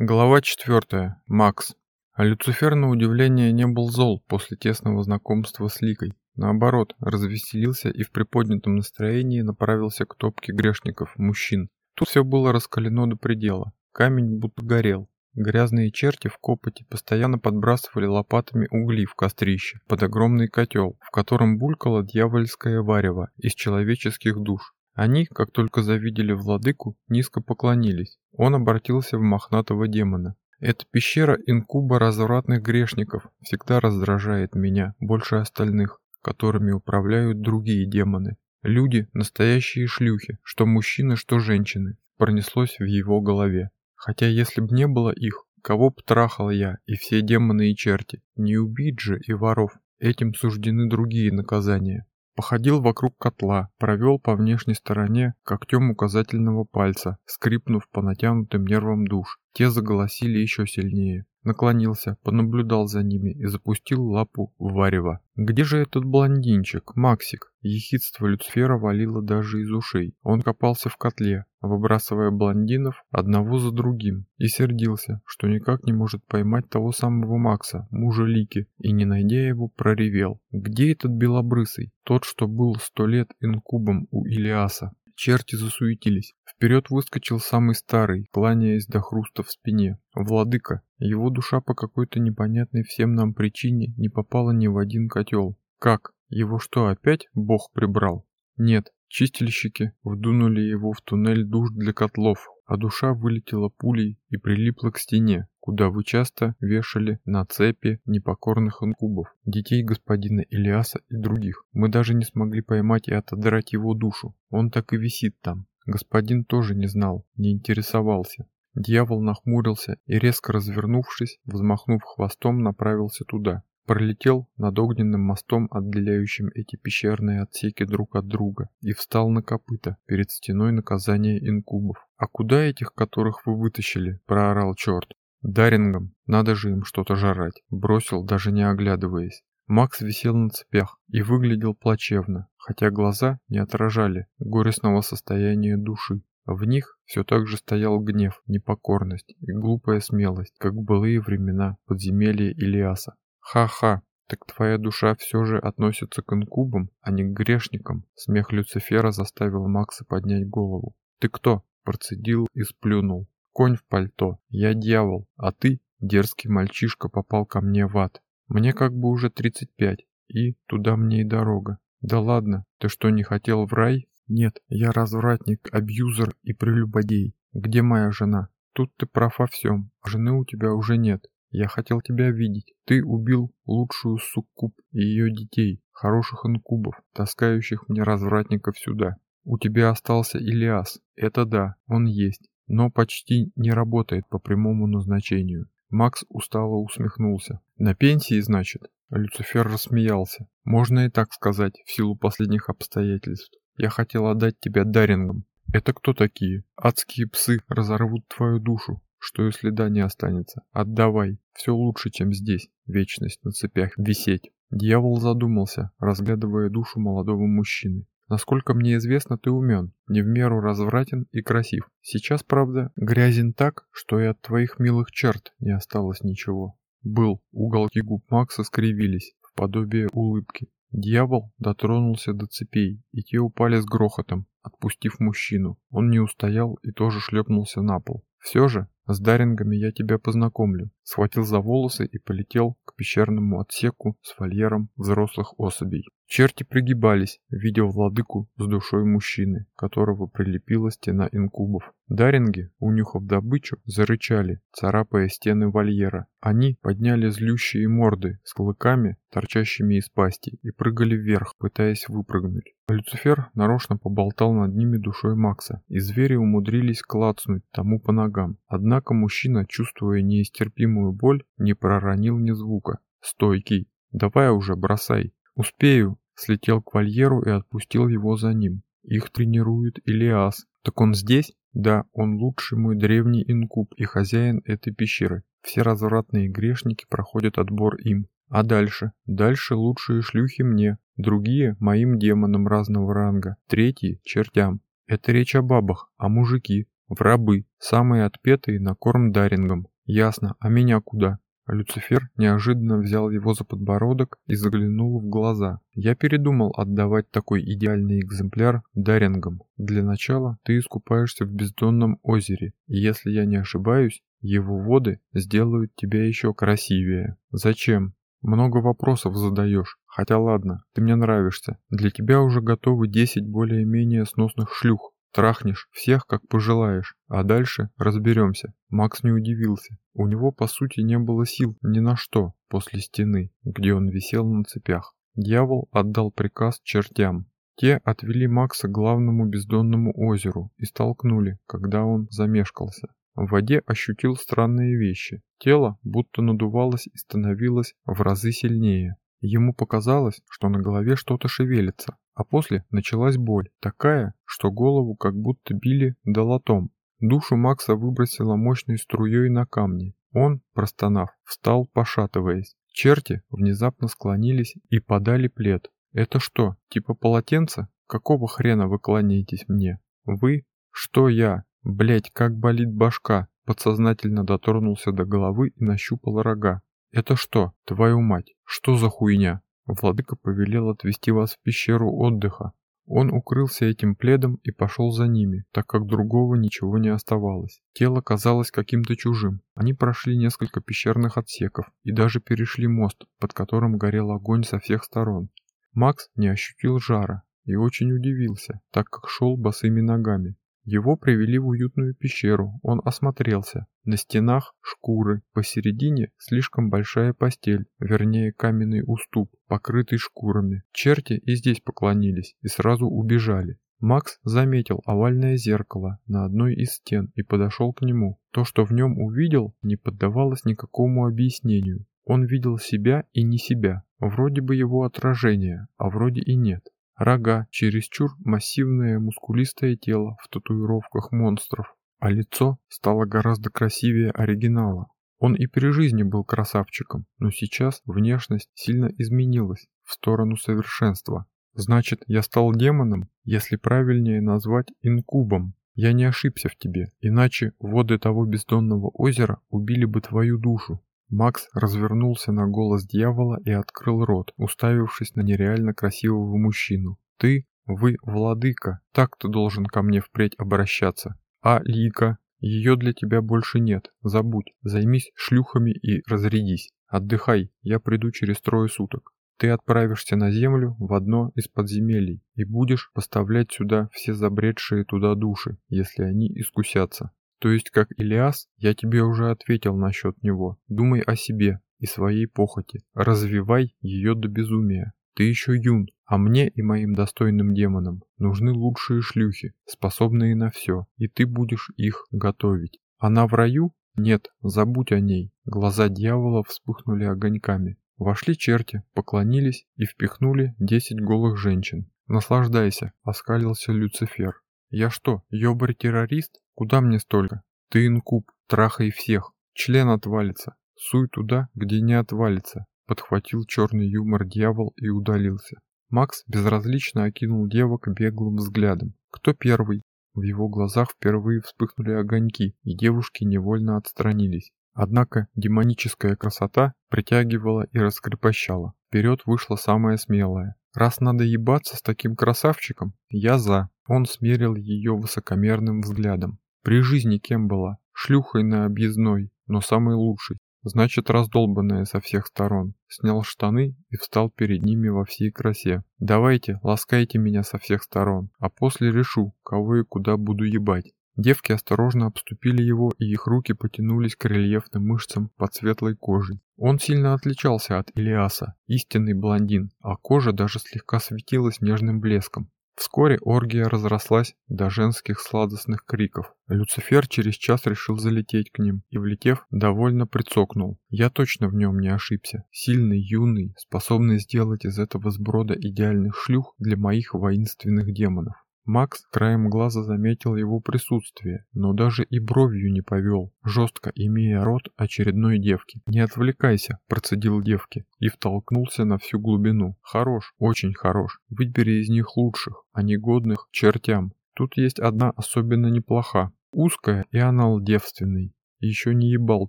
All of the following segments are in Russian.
Глава 4. Макс. А Люцифер, на удивление, не был зол после тесного знакомства с Ликой. Наоборот, развеселился и в приподнятом настроении направился к топке грешников, мужчин. Тут все было раскалено до предела. Камень будто горел. Грязные черти в копоти постоянно подбрасывали лопатами угли в кострище под огромный котел, в котором булькало дьявольское варево из человеческих душ. Они, как только завидели владыку, низко поклонились. Он обратился в мохнатого демона. «Эта пещера инкуба развратных грешников всегда раздражает меня больше остальных, которыми управляют другие демоны. Люди – настоящие шлюхи, что мужчины, что женщины», пронеслось в его голове. Хотя если б не было их, кого б трахал я и все демоны и черти, не убить же и воров, этим суждены другие наказания. Походил вокруг котла, провел по внешней стороне когтем указательного пальца, скрипнув по натянутым нервам душ. Те заголосили еще сильнее. Наклонился, понаблюдал за ними и запустил лапу в варево. Где же этот блондинчик, Максик? Ехидство Люцфера валило даже из ушей. Он копался в котле, выбрасывая блондинов одного за другим, и сердился, что никак не может поймать того самого Макса, мужа Лики, и, не найдя его, проревел. Где этот белобрысый? Тот, что был сто лет инкубом у Илиаса. Черти засуетились. Вперед выскочил самый старый, кланяясь до хруста в спине. Владыка. Его душа по какой-то непонятной всем нам причине не попала ни в один котел. Как? Его что, опять Бог прибрал? Нет, чистильщики вдунули его в туннель душ для котлов, а душа вылетела пулей и прилипла к стене, куда вы часто вешали на цепи непокорных инкубов, детей господина Илиаса и других. Мы даже не смогли поймать и отодрать его душу. Он так и висит там. Господин тоже не знал, не интересовался. Дьявол нахмурился и, резко развернувшись, взмахнув хвостом, направился туда пролетел над огненным мостом, отделяющим эти пещерные отсеки друг от друга, и встал на копыта перед стеной наказания инкубов. «А куда этих, которых вы вытащили?» – проорал черт. «Дарингом, надо же им что-то жрать», – бросил, даже не оглядываясь. Макс висел на цепях и выглядел плачевно, хотя глаза не отражали горестного состояния души. В них все так же стоял гнев, непокорность и глупая смелость, как в былые времена подземелья Илиаса. Ха-ха, так твоя душа все же относится к инкубам, а не к грешникам. Смех Люцифера заставил Макса поднять голову. Ты кто? Процедил и сплюнул. Конь в пальто. Я дьявол, а ты, дерзкий мальчишка, попал ко мне в ад. Мне как бы уже 35, и туда мне и дорога. Да ладно, ты что, не хотел в рай? Нет, я развратник, абьюзер и прелюбодей. Где моя жена? Тут ты прав во всем, жены у тебя уже нет. Я хотел тебя видеть. Ты убил лучшую суккуб и ее детей, хороших инкубов, таскающих мне развратников сюда. У тебя остался Илиас. Это да, он есть, но почти не работает по прямому назначению. Макс устало усмехнулся. На пенсии, значит? Люцифер рассмеялся. Можно и так сказать, в силу последних обстоятельств. Я хотел отдать тебя Дарингам. Это кто такие? Адские псы разорвут твою душу. Что и следа не останется. Отдавай. Все лучше, чем здесь. Вечность на цепях висеть. Дьявол задумался, разглядывая душу молодого мужчины. Насколько мне известно, ты умен, не в меру развратен и красив. Сейчас, правда, грязен так, что и от твоих милых черт не осталось ничего. Был, уголки губ Макса скривились, в подобие улыбки. Дьявол дотронулся до цепей, и те упали с грохотом, отпустив мужчину. Он не устоял и тоже шлепнулся на пол. Все же, с Дарингами я тебя познакомлю. Схватил за волосы и полетел к пещерному отсеку с вольером взрослых особей. Черти пригибались, видя владыку с душой мужчины, которого прилепила стена инкубов. Даринги, унюхав добычу, зарычали, царапая стены вольера. Они подняли злющие морды с клыками, торчащими из пасти, и прыгали вверх, пытаясь выпрыгнуть. Люцифер нарочно поболтал над ними душой Макса, и звери умудрились клацнуть тому по ногам. Однако мужчина, чувствуя неистерпимую боль, не проронил ни звука. «Стойкий! Давай уже, бросай!» «Успею!» Слетел к вольеру и отпустил его за ним. Их тренирует Илиас. Так он здесь? Да, он лучший мой древний инкуб и хозяин этой пещеры. Все развратные грешники проходят отбор им. А дальше? Дальше лучшие шлюхи мне, другие моим демонам разного ранга, третьи чертям. Это речь о бабах, а мужики? В рабы, самые отпетые на корм дарингом. Ясно, а меня куда? Люцифер неожиданно взял его за подбородок и заглянул в глаза. «Я передумал отдавать такой идеальный экземпляр дарингам. Для начала ты искупаешься в бездонном озере, и если я не ошибаюсь, его воды сделают тебя еще красивее. Зачем? Много вопросов задаешь. Хотя ладно, ты мне нравишься. Для тебя уже готовы 10 более-менее сносных шлюх. Трахнешь всех, как пожелаешь, а дальше разберемся. Макс не удивился. У него, по сути, не было сил ни на что после стены, где он висел на цепях. Дьявол отдал приказ чертям. Те отвели Макса к главному бездонному озеру и столкнули, когда он замешкался. В воде ощутил странные вещи. Тело будто надувалось и становилось в разы сильнее. Ему показалось, что на голове что-то шевелится, а после началась боль, такая, что голову как будто били долотом. Душу Макса выбросило мощной струей на камни. Он, простонав, встал, пошатываясь. Черти внезапно склонились и подали плед. «Это что, типа полотенца? Какого хрена вы кланяетесь мне? Вы? Что я? Блять, как болит башка!» Подсознательно дотронулся до головы и нащупал рога. «Это что, твою мать? Что за хуйня?» Владыка повелел отвести вас в пещеру отдыха. Он укрылся этим пледом и пошел за ними, так как другого ничего не оставалось. Тело казалось каким-то чужим. Они прошли несколько пещерных отсеков и даже перешли мост, под которым горел огонь со всех сторон. Макс не ощутил жара и очень удивился, так как шел босыми ногами. Его привели в уютную пещеру, он осмотрелся. На стенах шкуры, посередине слишком большая постель, вернее каменный уступ, покрытый шкурами. Черти и здесь поклонились и сразу убежали. Макс заметил овальное зеркало на одной из стен и подошел к нему. То, что в нем увидел, не поддавалось никакому объяснению. Он видел себя и не себя, вроде бы его отражение, а вроде и нет. Рога, чересчур массивное мускулистое тело в татуировках монстров, а лицо стало гораздо красивее оригинала. Он и при жизни был красавчиком, но сейчас внешность сильно изменилась в сторону совершенства. Значит, я стал демоном, если правильнее назвать инкубом. Я не ошибся в тебе, иначе воды того бездонного озера убили бы твою душу. Макс развернулся на голос дьявола и открыл рот, уставившись на нереально красивого мужчину. «Ты, вы, владыка, так ты должен ко мне впредь обращаться. А Лика, ее для тебя больше нет. Забудь, займись шлюхами и разрядись. Отдыхай, я приду через трое суток. Ты отправишься на землю в одно из подземелий и будешь поставлять сюда все забредшие туда души, если они искусятся. То есть, как Илиас, я тебе уже ответил насчет него. Думай о себе и своей похоти. Развивай ее до безумия. Ты еще юн, а мне и моим достойным демонам нужны лучшие шлюхи, способные на все, и ты будешь их готовить. Она в раю? Нет, забудь о ней. Глаза дьявола вспыхнули огоньками. Вошли черти, поклонились и впихнули десять голых женщин. «Наслаждайся», — оскалился Люцифер. «Я что, ёбарь-террорист? Куда мне столько? Ты инкуб, трахай всех. Член отвалится. Суй туда, где не отвалится. Подхватил черный юмор дьявол и удалился. Макс безразлично окинул девок беглым взглядом. Кто первый? В его глазах впервые вспыхнули огоньки, и девушки невольно отстранились. Однако демоническая красота притягивала и раскрепощала. Вперед вышла самая смелая. Раз надо ебаться с таким красавчиком, я за. Он смерил ее высокомерным взглядом. При жизни кем была? Шлюхой на объездной, но самой лучшей. Значит, раздолбанная со всех сторон. Снял штаны и встал перед ними во всей красе. Давайте, ласкайте меня со всех сторон, а после решу, кого и куда буду ебать. Девки осторожно обступили его, и их руки потянулись к рельефным мышцам под светлой кожей. Он сильно отличался от Илиаса, истинный блондин, а кожа даже слегка светилась нежным блеском. Вскоре оргия разрослась до женских сладостных криков. Люцифер через час решил залететь к ним и, влетев, довольно прицокнул. Я точно в нем не ошибся. Сильный, юный, способный сделать из этого сброда идеальных шлюх для моих воинственных демонов. Макс краем глаза заметил его присутствие, но даже и бровью не повел, жестко имея рот очередной девки. «Не отвлекайся», – процедил девки и втолкнулся на всю глубину. «Хорош, очень хорош. Выбери из них лучших, а негодных – чертям. Тут есть одна особенно неплоха. Узкая и анал девственный. Еще не ебал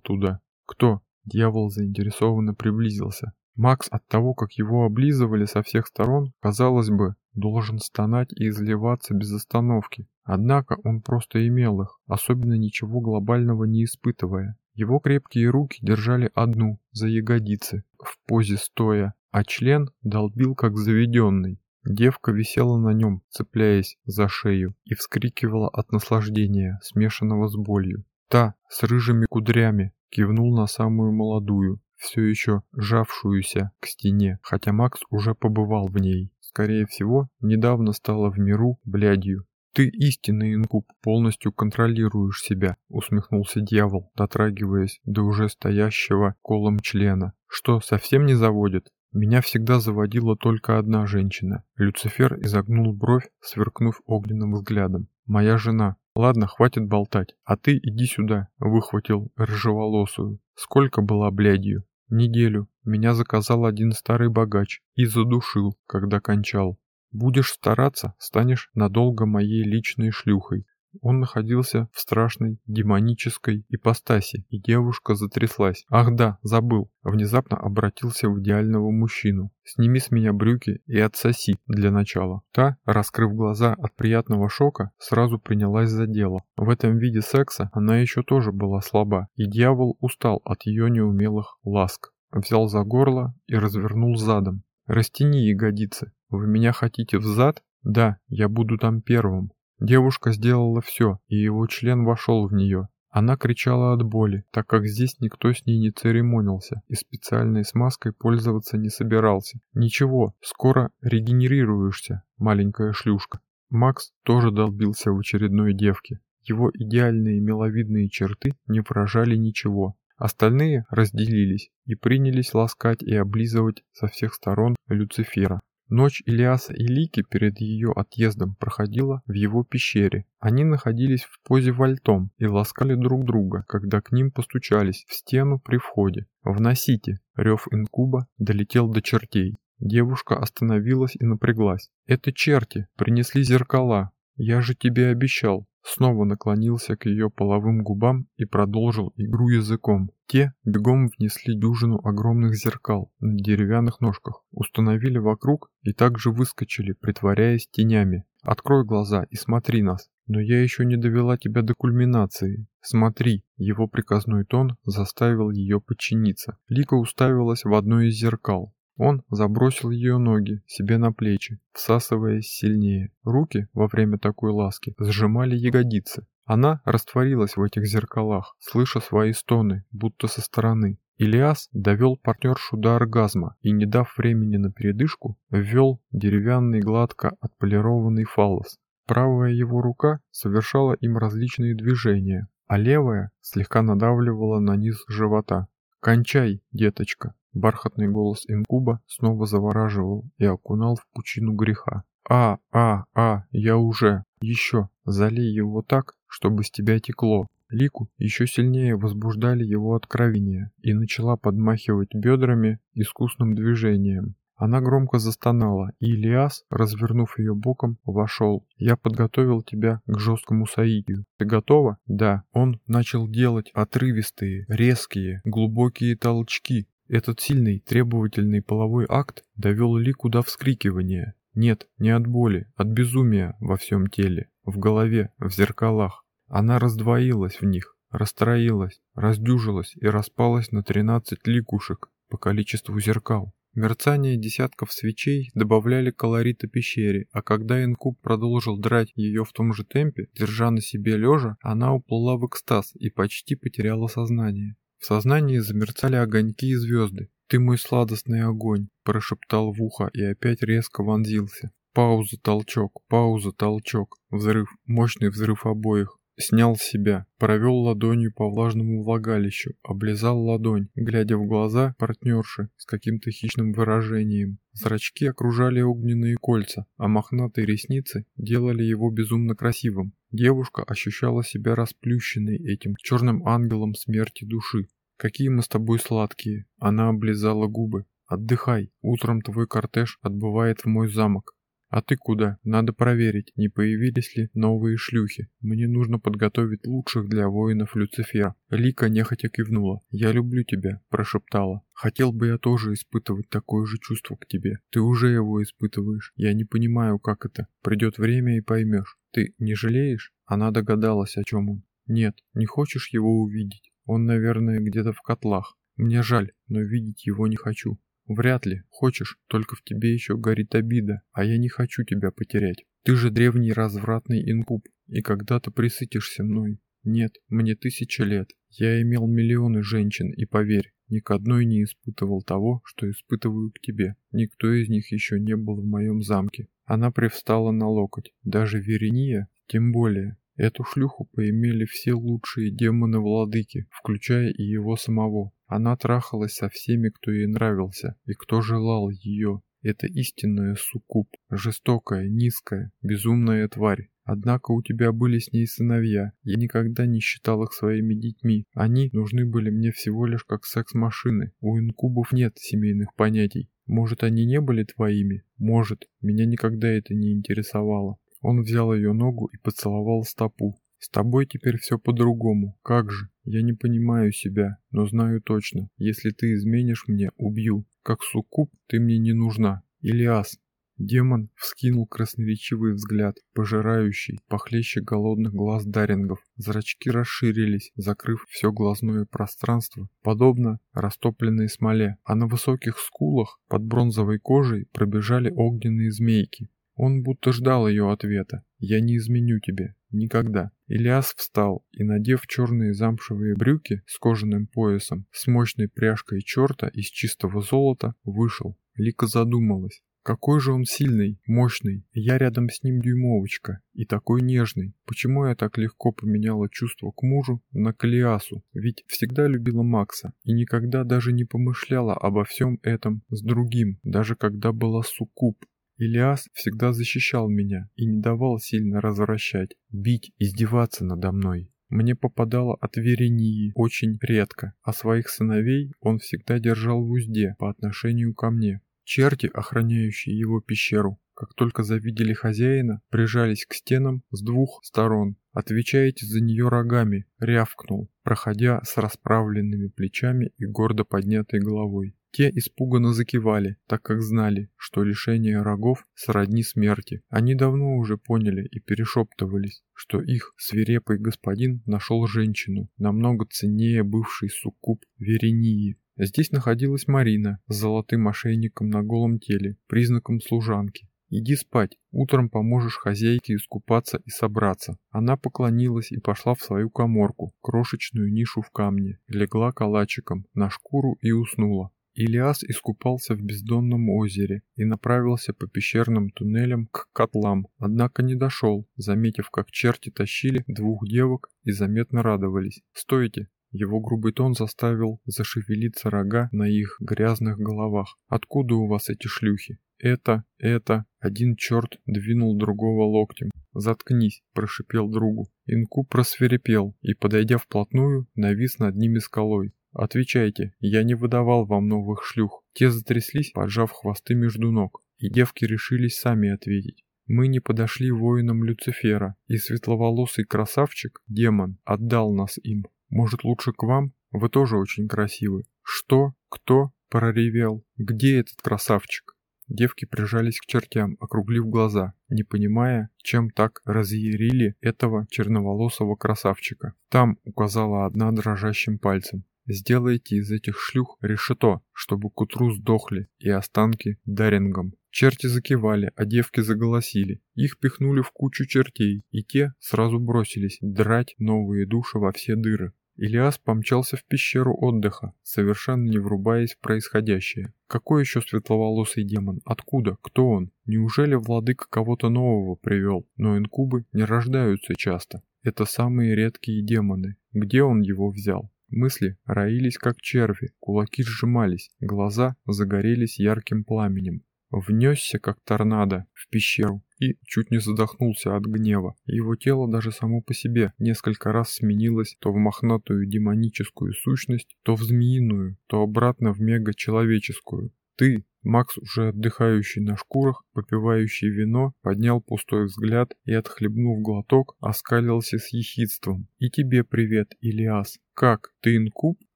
туда. Кто? Дьявол заинтересованно приблизился. Макс от того, как его облизывали со всех сторон, казалось бы, должен стонать и изливаться без остановки. Однако он просто имел их, особенно ничего глобального не испытывая. Его крепкие руки держали одну, за ягодицы, в позе стоя, а член долбил как заведенный. Девка висела на нем, цепляясь за шею, и вскрикивала от наслаждения, смешанного с болью. Та, с рыжими кудрями, кивнул на самую молодую, все еще жавшуюся к стене, хотя Макс уже побывал в ней. Скорее всего, недавно стала в миру блядью. «Ты истинный инкуб, полностью контролируешь себя», — усмехнулся дьявол, дотрагиваясь до уже стоящего колом члена. «Что, совсем не заводит?» Меня всегда заводила только одна женщина. Люцифер изогнул бровь, сверкнув огненным взглядом. «Моя жена. Ладно, хватит болтать. А ты иди сюда», — выхватил рыжеволосую. «Сколько была блядью?» Неделю. Меня заказал один старый богач и задушил, когда кончал. Будешь стараться, станешь надолго моей личной шлюхой. Он находился в страшной демонической ипостаси, и девушка затряслась. Ах да, забыл. Внезапно обратился в идеального мужчину. Сними с меня брюки и отсоси для начала. Та, раскрыв глаза от приятного шока, сразу принялась за дело. В этом виде секса она еще тоже была слаба, и дьявол устал от ее неумелых ласк. Взял за горло и развернул задом. «Растяни ягодицы. Вы меня хотите взад? Да, я буду там первым. Девушка сделала все, и его член вошел в нее. Она кричала от боли, так как здесь никто с ней не церемонился и специальной смазкой пользоваться не собирался. Ничего, скоро регенерируешься, маленькая шлюшка. Макс тоже долбился в очередной девке. Его идеальные миловидные черты не выражали ничего. Остальные разделились и принялись ласкать и облизывать со всех сторон Люцифера. Ночь Илиаса и Лики перед ее отъездом проходила в его пещере. Они находились в позе вальтом и ласкали друг друга, когда к ним постучались в стену при входе. «Вносите!» Рев инкуба долетел до чертей. Девушка остановилась и напряглась. «Это черти! Принесли зеркала! Я же тебе обещал!» снова наклонился к ее половым губам и продолжил игру языком. Те бегом внесли дюжину огромных зеркал на деревянных ножках, установили вокруг и также выскочили, притворяясь тенями. «Открой глаза и смотри нас!» «Но я еще не довела тебя до кульминации. Смотри!» Его приказной тон заставил ее подчиниться. Лика уставилась в одно из зеркал. Он забросил ее ноги себе на плечи, всасываясь сильнее. Руки во время такой ласки сжимали ягодицы. Она растворилась в этих зеркалах, слыша свои стоны, будто со стороны. Илиас довел партнершу до оргазма и, не дав времени на передышку, ввел деревянный гладко отполированный фаллос. Правая его рука совершала им различные движения, а левая слегка надавливала на низ живота. «Кончай, деточка!» Бархатный голос инкуба снова завораживал и окунал в пучину греха. «А, а, а, я уже! Еще! Залей его так, чтобы с тебя текло!» Лику еще сильнее возбуждали его откровения и начала подмахивать бедрами искусным движением. Она громко застонала, и Илиас, развернув ее боком, вошел. «Я подготовил тебя к жесткому соитию. Ты готова?» «Да». Он начал делать отрывистые, резкие, глубокие толчки, этот сильный, требовательный половой акт довел Лику до вскрикивания. Нет, не от боли, от безумия во всем теле, в голове, в зеркалах. Она раздвоилась в них, расстроилась, раздюжилась и распалась на 13 ликушек по количеству зеркал. Мерцание десятков свечей добавляли колорита пещере, а когда инкуб продолжил драть ее в том же темпе, держа на себе лежа, она уплыла в экстаз и почти потеряла сознание. В сознании замерцали огоньки и звезды. «Ты мой сладостный огонь», – прошептал в ухо и опять резко вонзился. Пауза, толчок, пауза, толчок. Взрыв, мощный взрыв обоих. Снял себя, провел ладонью по влажному влагалищу, облизал ладонь, глядя в глаза партнерши с каким-то хищным выражением. Зрачки окружали огненные кольца, а мохнатые ресницы делали его безумно красивым. Девушка ощущала себя расплющенной этим черным ангелом смерти души. «Какие мы с тобой сладкие!» Она облизала губы. «Отдыхай, утром твой кортеж отбывает в мой замок». А ты куда? Надо проверить, не появились ли новые шлюхи. Мне нужно подготовить лучших для воинов Люцифера. Лика нехотя кивнула. «Я люблю тебя», – прошептала. «Хотел бы я тоже испытывать такое же чувство к тебе. Ты уже его испытываешь. Я не понимаю, как это. Придет время и поймешь. Ты не жалеешь?» Она догадалась, о чем он. «Нет, не хочешь его увидеть? Он, наверное, где-то в котлах. Мне жаль, но видеть его не хочу. Вряд ли. Хочешь, только в тебе еще горит обида, а я не хочу тебя потерять. Ты же древний развратный инкуб, и когда-то присытишься мной. Нет, мне тысяча лет. Я имел миллионы женщин, и поверь, ни к одной не испытывал того, что испытываю к тебе. Никто из них еще не был в моем замке. Она привстала на локоть. Даже Верения, тем более. Эту шлюху поимели все лучшие демоны-владыки, включая и его самого. Она трахалась со всеми, кто ей нравился и кто желал ее. Это истинная суккуб, жестокая, низкая, безумная тварь. Однако у тебя были с ней сыновья. Я никогда не считал их своими детьми. Они нужны были мне всего лишь как секс-машины. У инкубов нет семейных понятий. Может, они не были твоими? Может. Меня никогда это не интересовало. Он взял ее ногу и поцеловал стопу. «С тобой теперь все по-другому. Как же? Я не понимаю себя, но знаю точно. Если ты изменишь мне, убью. Как суккуб ты мне не нужна. Илиас». Демон вскинул красноречивый взгляд, пожирающий, похлеще голодных глаз дарингов. Зрачки расширились, закрыв все глазное пространство, подобно растопленной смоле, а на высоких скулах под бронзовой кожей пробежали огненные змейки. Он будто ждал ее ответа. «Я не изменю тебе. Никогда». Ильяс встал и, надев черные замшевые брюки с кожаным поясом, с мощной пряжкой черта из чистого золота, вышел. Лика задумалась. Какой же он сильный, мощный. Я рядом с ним дюймовочка. И такой нежный. Почему я так легко поменяла чувство к мужу на Калиасу? Ведь всегда любила Макса. И никогда даже не помышляла обо всем этом с другим. Даже когда была суккуб. Илиас всегда защищал меня и не давал сильно развращать, бить, издеваться надо мной. Мне попадало от Верении очень редко, а своих сыновей он всегда держал в узде по отношению ко мне. Черти, охраняющие его пещеру, как только завидели хозяина, прижались к стенам с двух сторон. «Отвечаете за нее рогами», — рявкнул, проходя с расправленными плечами и гордо поднятой головой. Те испуганно закивали, так как знали, что лишение рогов сродни смерти. Они давно уже поняли и перешептывались, что их свирепый господин нашел женщину, намного ценнее бывший суккуб Верении. Здесь находилась Марина с золотым ошейником на голом теле, признаком служанки. «Иди спать, утром поможешь хозяйке искупаться и собраться». Она поклонилась и пошла в свою коморку, крошечную нишу в камне, легла калачиком на шкуру и уснула. Илиас искупался в бездонном озере и направился по пещерным туннелям к котлам, однако не дошел, заметив, как черти тащили двух девок и заметно радовались. «Стойте!» Его грубый тон заставил зашевелиться рога на их грязных головах. «Откуда у вас эти шлюхи?» «Это, это...» Один черт двинул другого локтем. «Заткнись!» – прошипел другу. Инку просверепел и, подойдя вплотную, навис над ними скалой. Отвечайте, я не выдавал вам новых шлюх. Те затряслись, поджав хвосты между ног, и девки решились сами ответить. Мы не подошли воинам Люцифера, и светловолосый красавчик, демон, отдал нас им. Может, лучше к вам? Вы тоже очень красивы. Что? Кто? Проревел. Где этот красавчик? Девки прижались к чертям, округлив глаза, не понимая, чем так разъярили этого черноволосого красавчика. Там указала одна дрожащим пальцем. Сделайте из этих шлюх решето, чтобы к утру сдохли, и останки дарингом. Черти закивали, а девки заголосили. Их пихнули в кучу чертей, и те сразу бросились драть новые души во все дыры. Илиас помчался в пещеру отдыха, совершенно не врубаясь в происходящее. Какой еще светловолосый демон? Откуда? Кто он? Неужели владыка кого-то нового привел? Но инкубы не рождаются часто. Это самые редкие демоны. Где он его взял? Мысли роились как черви, кулаки сжимались, глаза загорелись ярким пламенем. Внесся как торнадо в пещеру и чуть не задохнулся от гнева. Его тело даже само по себе несколько раз сменилось то в мохнатую демоническую сущность, то в змеиную, то обратно в мега-человеческую. «Ты!» Макс, уже отдыхающий на шкурах, попивающий вино, поднял пустой взгляд и, отхлебнув глоток, оскалился с ехидством. «И тебе привет, Илиас. Как, ты инкуб?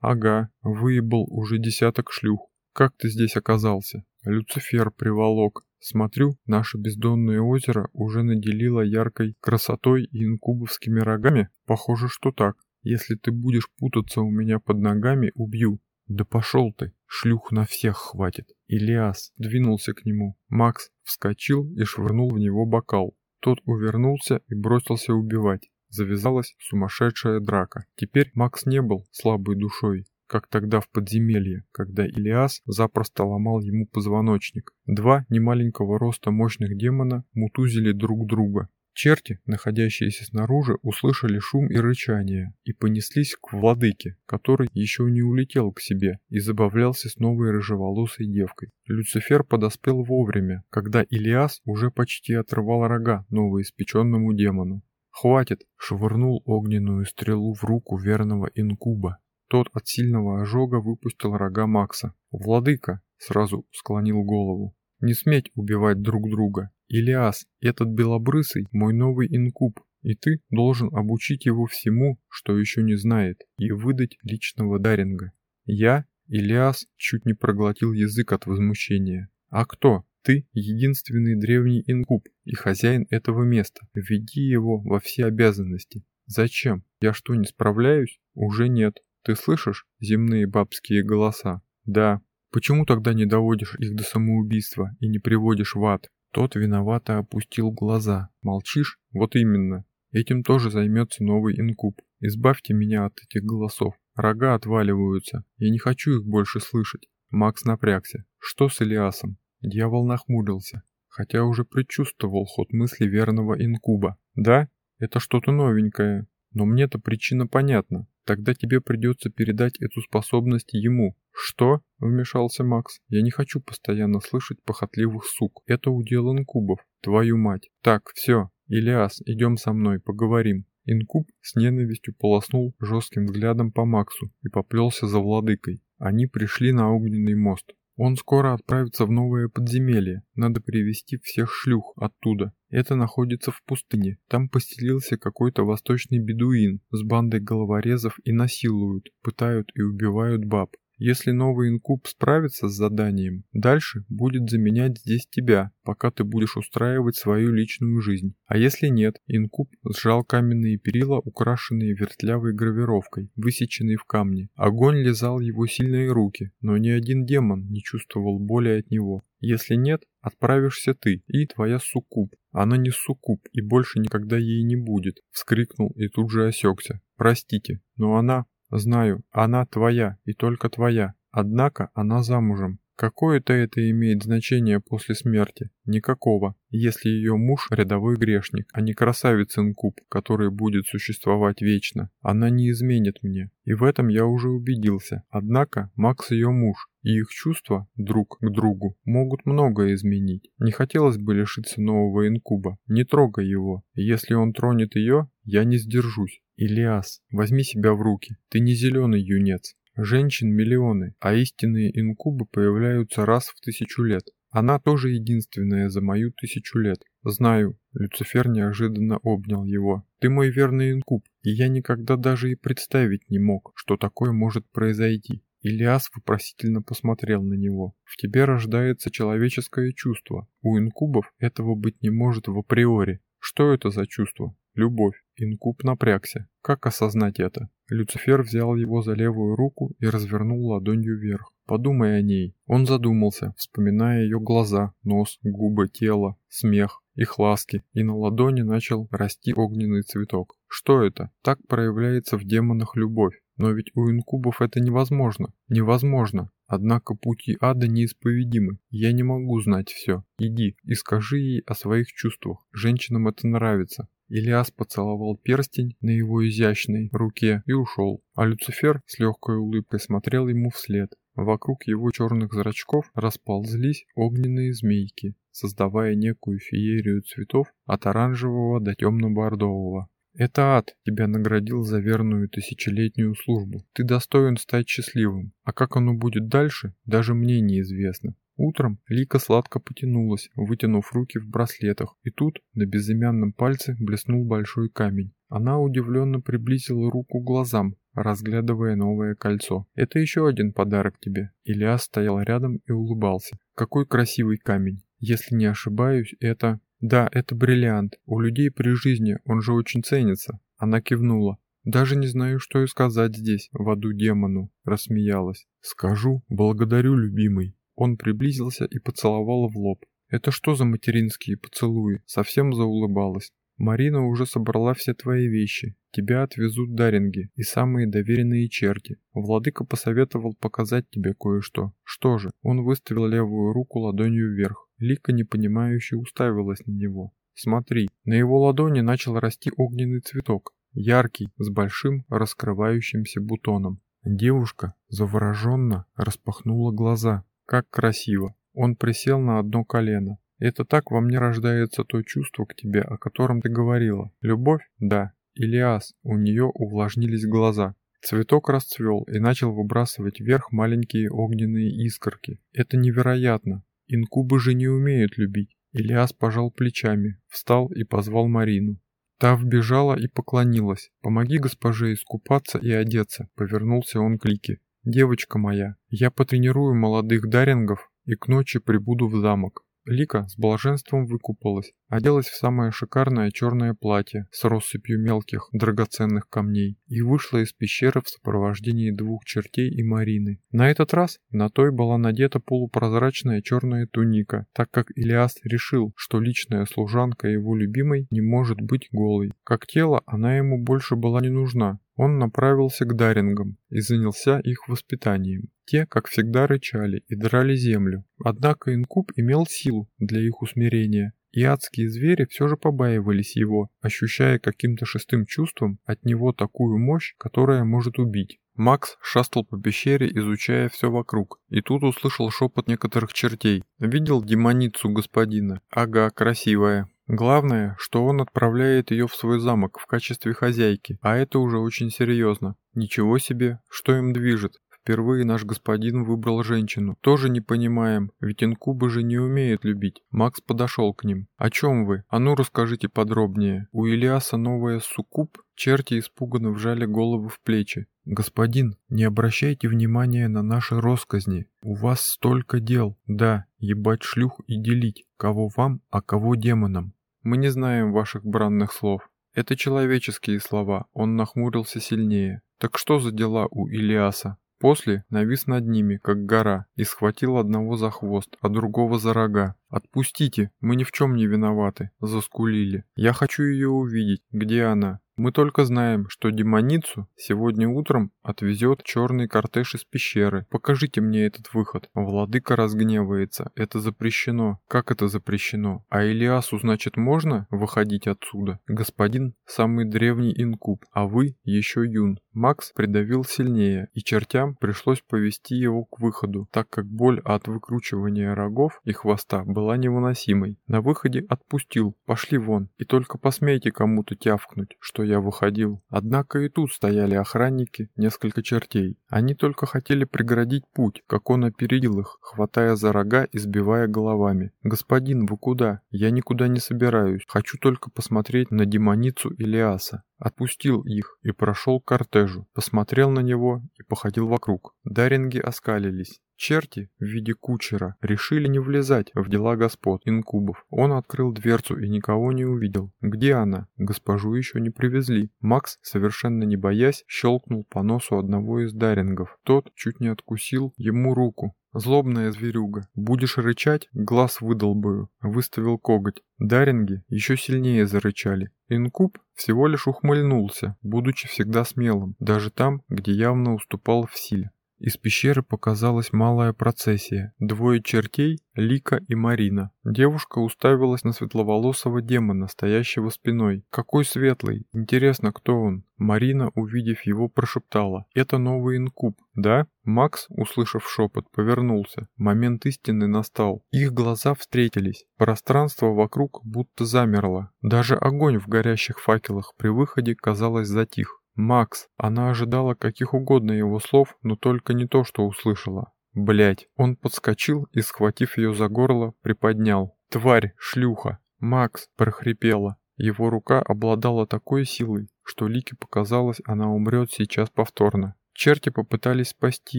Ага, выебал уже десяток шлюх. Как ты здесь оказался?» Люцифер приволок. Смотрю, наше бездонное озеро уже наделило яркой красотой и инкубовскими рогами. Похоже, что так. Если ты будешь путаться у меня под ногами, убью. Да пошел ты, шлюх на всех хватит. Илиас двинулся к нему. Макс вскочил и швырнул в него бокал. Тот увернулся и бросился убивать. Завязалась сумасшедшая драка. Теперь Макс не был слабой душой, как тогда в подземелье, когда Илиас запросто ломал ему позвоночник. Два немаленького роста мощных демона мутузили друг друга. Черти, находящиеся снаружи, услышали шум и рычание и понеслись к владыке, который еще не улетел к себе и забавлялся с новой рыжеволосой девкой. Люцифер подоспел вовремя, когда Илиас уже почти отрывал рога новоиспеченному демону. «Хватит!» — швырнул огненную стрелу в руку верного инкуба. Тот от сильного ожога выпустил рога Макса. «Владыка!» — сразу склонил голову. «Не сметь убивать друг друга. Илиас, этот белобрысый мой новый инкуб, и ты должен обучить его всему, что еще не знает, и выдать личного Даринга. Я, Илиас, чуть не проглотил язык от возмущения. А кто? Ты единственный древний инкуб и хозяин этого места. Введи его во все обязанности. Зачем? Я что, не справляюсь? Уже нет. Ты слышишь земные бабские голоса? Да. Почему тогда не доводишь их до самоубийства и не приводишь в ад? Тот виновато опустил глаза. Молчишь? Вот именно. Этим тоже займется новый инкуб. Избавьте меня от этих голосов. Рога отваливаются. Я не хочу их больше слышать. Макс напрягся. Что с Илиасом? Дьявол нахмурился, хотя уже предчувствовал ход мысли верного инкуба. Да, это что-то новенькое. Но мне-то причина понятна. Тогда тебе придется передать эту способность ему. Что? Вмешался Макс. Я не хочу постоянно слышать похотливых сук. Это удел инкубов. Твою мать. Так, все. Илиас, идем со мной, поговорим. Инкуб с ненавистью полоснул жестким взглядом по Максу и поплелся за владыкой. Они пришли на огненный мост. Он скоро отправится в новое подземелье. Надо привести всех шлюх оттуда. Это находится в пустыне. Там поселился какой-то восточный бедуин с бандой головорезов и насилуют, пытают и убивают баб. Если новый инкуб справится с заданием, дальше будет заменять здесь тебя, пока ты будешь устраивать свою личную жизнь. А если нет, инкуб сжал каменные перила, украшенные вертлявой гравировкой, высеченной в камне. Огонь лизал его сильные руки, но ни один демон не чувствовал боли от него. Если нет, отправишься ты и твоя суккуб. Она не суккуб и больше никогда ей не будет, вскрикнул и тут же осекся. Простите, но она Знаю, она твоя и только твоя. Однако она замужем. Какое-то это имеет значение после смерти? Никакого, если ее муж рядовой грешник, а не красавец-инкуб, который будет существовать вечно. Она не изменит мне, и в этом я уже убедился. Однако Макс ее муж, и их чувства друг к другу могут многое изменить. Не хотелось бы лишиться нового инкуба, не трогай его. Если он тронет ее, я не сдержусь. Илиас, возьми себя в руки. Ты не зеленый юнец. Женщин миллионы, а истинные инкубы появляются раз в тысячу лет. Она тоже единственная за мою тысячу лет. Знаю, Люцифер неожиданно обнял его. Ты мой верный инкуб, и я никогда даже и представить не мог, что такое может произойти. Илиас вопросительно посмотрел на него. В тебе рождается человеческое чувство. У инкубов этого быть не может в априори. Что это за чувство? Любовь. Инкуб напрягся. Как осознать это? Люцифер взял его за левую руку и развернул ладонью вверх. Подумай о ней. Он задумался, вспоминая ее глаза, нос, губы, тело, смех, их ласки, и на ладони начал расти огненный цветок. Что это? Так проявляется в демонах любовь. Но ведь у инкубов это невозможно. Невозможно. Однако пути ада неисповедимы. Я не могу знать все. Иди и скажи ей о своих чувствах. Женщинам это нравится. Илиас поцеловал перстень на его изящной руке и ушел, а Люцифер с легкой улыбкой смотрел ему вслед. Вокруг его черных зрачков расползлись огненные змейки, создавая некую феерию цветов от оранжевого до темно-бордового. Это ад тебя наградил за верную тысячелетнюю службу. Ты достоин стать счастливым. А как оно будет дальше, даже мне неизвестно. Утром Лика сладко потянулась, вытянув руки в браслетах, и тут на безымянном пальце блеснул большой камень. Она удивленно приблизила руку к глазам, разглядывая новое кольцо. «Это еще один подарок тебе». Илья стоял рядом и улыбался. «Какой красивый камень. Если не ошибаюсь, это...» «Да, это бриллиант. У людей при жизни он же очень ценится». Она кивнула. «Даже не знаю, что и сказать здесь, в аду демону», — рассмеялась. «Скажу, благодарю, любимый». Он приблизился и поцеловал в лоб. «Это что за материнские поцелуи?» Совсем заулыбалась. «Марина уже собрала все твои вещи. Тебя отвезут даринги и самые доверенные черти. Владыка посоветовал показать тебе кое-что. Что же?» Он выставил левую руку ладонью вверх. Лика непонимающе уставилась на него. «Смотри». На его ладони начал расти огненный цветок. Яркий, с большим раскрывающимся бутоном. Девушка завороженно распахнула глаза. Как красиво. Он присел на одно колено. Это так во мне рождается то чувство к тебе, о котором ты говорила. Любовь? Да. Илиас, у нее увлажнились глаза. Цветок расцвел и начал выбрасывать вверх маленькие огненные искорки. Это невероятно. Инкубы же не умеют любить. Илиас пожал плечами, встал и позвал Марину. Та вбежала и поклонилась. «Помоги госпоже искупаться и одеться», — повернулся он к Лике. «Девочка моя, я потренирую молодых дарингов и к ночи прибуду в замок. Лика с блаженством выкупалась, оделась в самое шикарное черное платье с россыпью мелких драгоценных камней и вышла из пещеры в сопровождении двух чертей и Марины. На этот раз на той была надета полупрозрачная черная туника, так как Илиас решил, что личная служанка его любимой не может быть голой. Как тело она ему больше была не нужна, он направился к дарингам и занялся их воспитанием. Те, как всегда, рычали и драли землю. Однако инкуб имел силу для их усмирения, и адские звери все же побаивались его, ощущая каким-то шестым чувством от него такую мощь, которая может убить. Макс шастал по пещере, изучая все вокруг, и тут услышал шепот некоторых чертей. Видел демоницу господина? Ага, красивая. Главное, что он отправляет ее в свой замок в качестве хозяйки, а это уже очень серьезно. Ничего себе, что им движет. Впервые наш господин выбрал женщину. Тоже не понимаем, ведь инкубы же не умеют любить. Макс подошел к ним. О чем вы? А ну расскажите подробнее. У Ильяса новая суккуб? Черти испуганно вжали головы в плечи. «Господин, не обращайте внимания на наши росказни. У вас столько дел. Да, ебать шлюх и делить. Кого вам, а кого демонам. Мы не знаем ваших бранных слов. Это человеческие слова». Он нахмурился сильнее. «Так что за дела у Илиаса?» После навис над ними, как гора, и схватил одного за хвост, а другого за рога. «Отпустите, мы ни в чем не виноваты», — заскулили. «Я хочу ее увидеть. Где она?» Мы только знаем, что демоницу сегодня утром отвезет черный кортеж из пещеры. Покажите мне этот выход. Владыка разгневается. Это запрещено. Как это запрещено? А Илиасу, значит, можно выходить отсюда? Господин самый древний инкуб, а вы еще юн. Макс придавил сильнее, и чертям пришлось повести его к выходу, так как боль от выкручивания рогов и хвоста была невыносимой. На выходе отпустил. Пошли вон. И только посмейте кому-то тявкнуть, что я выходил. Однако и тут стояли охранники, несколько чертей. Они только хотели преградить путь, как он опередил их, хватая за рога и сбивая головами. «Господин, вы куда? Я никуда не собираюсь. Хочу только посмотреть на демоницу Илиаса». Отпустил их и прошел к кортежу, посмотрел на него и походил вокруг. Даринги оскалились. Черти в виде кучера решили не влезать в дела господ инкубов. Он открыл дверцу и никого не увидел. Где она? Госпожу еще не привезли. Макс, совершенно не боясь, щелкнул по носу одного из дарингов. Тот чуть не откусил ему руку. Злобная зверюга. Будешь рычать, глаз выдолбаю. Выставил коготь. Даринги еще сильнее зарычали. Инкуб всего лишь ухмыльнулся, будучи всегда смелым, даже там, где явно уступал в силе. Из пещеры показалась малая процессия. Двое чертей, Лика и Марина. Девушка уставилась на светловолосого демона, стоящего спиной. Какой светлый. Интересно, кто он? Марина, увидев его, прошептала. Это новый инкуб, да? Макс, услышав шепот, повернулся. Момент истины настал. Их глаза встретились. Пространство вокруг будто замерло. Даже огонь в горящих факелах при выходе, казалось, затих. Макс. Она ожидала каких угодно его слов, но только не то, что услышала. Блять, он подскочил и, схватив ее за горло, приподнял. «Тварь, шлюха!» «Макс!» – прохрипела. Его рука обладала такой силой, что Лике показалось, она умрет сейчас повторно. Черти попытались спасти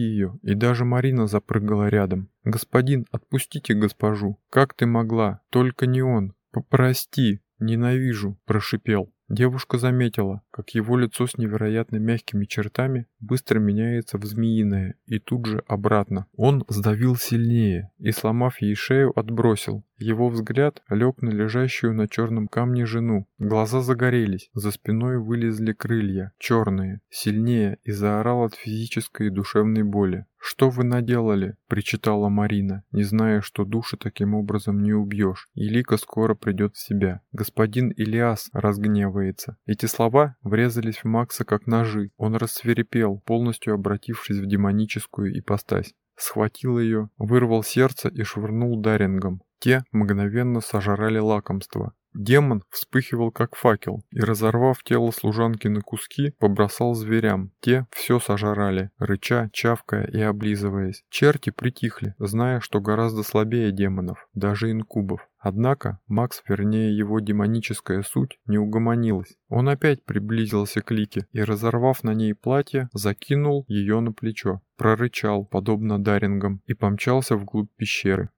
ее, и даже Марина запрыгала рядом. «Господин, отпустите госпожу! Как ты могла? Только не он! Попрости! Ненавижу!» – прошипел. Девушка заметила, как его лицо с невероятно мягкими чертами быстро меняется в змеиное и тут же обратно. Он сдавил сильнее и, сломав ей шею, отбросил. Его взгляд лег на лежащую на черном камне жену. Глаза загорелись, за спиной вылезли крылья, черные, сильнее и заорал от физической и душевной боли. «Что вы наделали?» – причитала Марина, не зная, что души таким образом не убьешь, и Лика скоро придет в себя. Господин Илиас разгневается. Эти слова врезались в Макса как ножи. Он рассверепел, полностью обратившись в демоническую ипостась. Схватил ее, вырвал сердце и швырнул дарингом. Те мгновенно сожрали лакомство. Демон вспыхивал как факел и, разорвав тело служанки на куски, побросал зверям. Те все сожрали, рыча, чавкая и облизываясь. Черти притихли, зная, что гораздо слабее демонов, даже инкубов. Однако Макс, вернее его демоническая суть, не угомонилась. Он опять приблизился к Лике и, разорвав на ней платье, закинул ее на плечо, прорычал, подобно дарингам, и помчался вглубь пещеры.